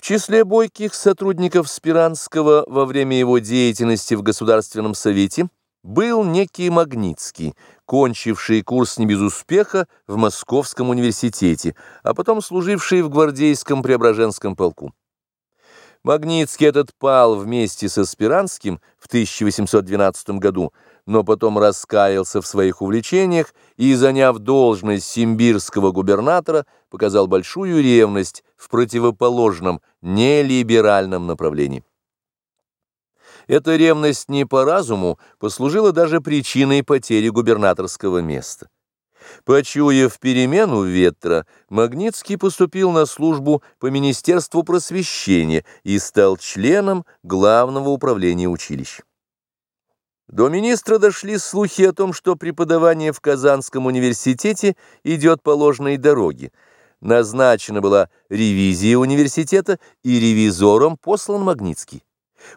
В числе бойких сотрудников Спиранского во время его деятельности в Государственном Совете был некий Магнитский, кончивший курс не без успеха в Московском университете, а потом служивший в гвардейском Преображенском полку. Магнитский этот пал вместе со Спиранским в 1812 году, но потом раскаялся в своих увлечениях и, заняв должность симбирского губернатора, показал большую ревность в противоположном, нелиберальном направлении. Эта ревность не по разуму послужила даже причиной потери губернаторского места. Почуяв перемену ветра, Магнитский поступил на службу по Министерству просвещения и стал членом Главного управления училищ. До министра дошли слухи о том, что преподавание в Казанском университете идет по ложной дороге. Назначена была ревизия университета, и ревизором послан Магнитский.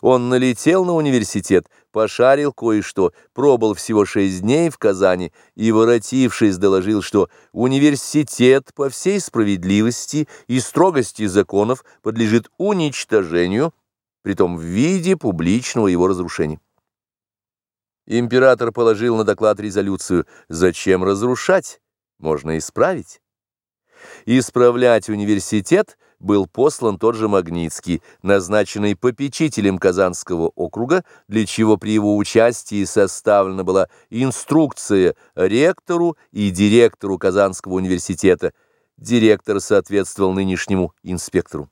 Он налетел на университет, пошарил кое-что, пробыл всего шесть дней в Казани и, воротившись, доложил, что университет по всей справедливости и строгости законов подлежит уничтожению, притом в виде публичного его разрушения. Император положил на доклад резолюцию «Зачем разрушать? Можно исправить». Исправлять университет был послан тот же Магнитский, назначенный попечителем Казанского округа, для чего при его участии составлена была инструкция ректору и директору Казанского университета. Директор соответствовал нынешнему инспектору.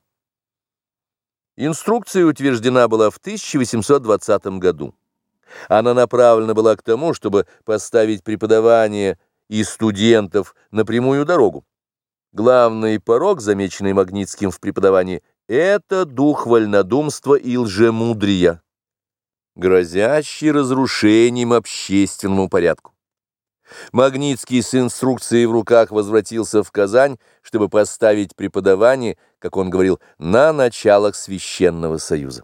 Инструкция утверждена была в 1820 году. Она направлена была к тому, чтобы поставить преподавание и студентов на прямую дорогу. Главный порог, замеченный Магнитским в преподавании, это дух вольнодумства и лжемудрия, грозящий разрушением общественному порядку. Магнитский с инструкцией в руках возвратился в Казань, чтобы поставить преподавание, как он говорил, на началах Священного Союза.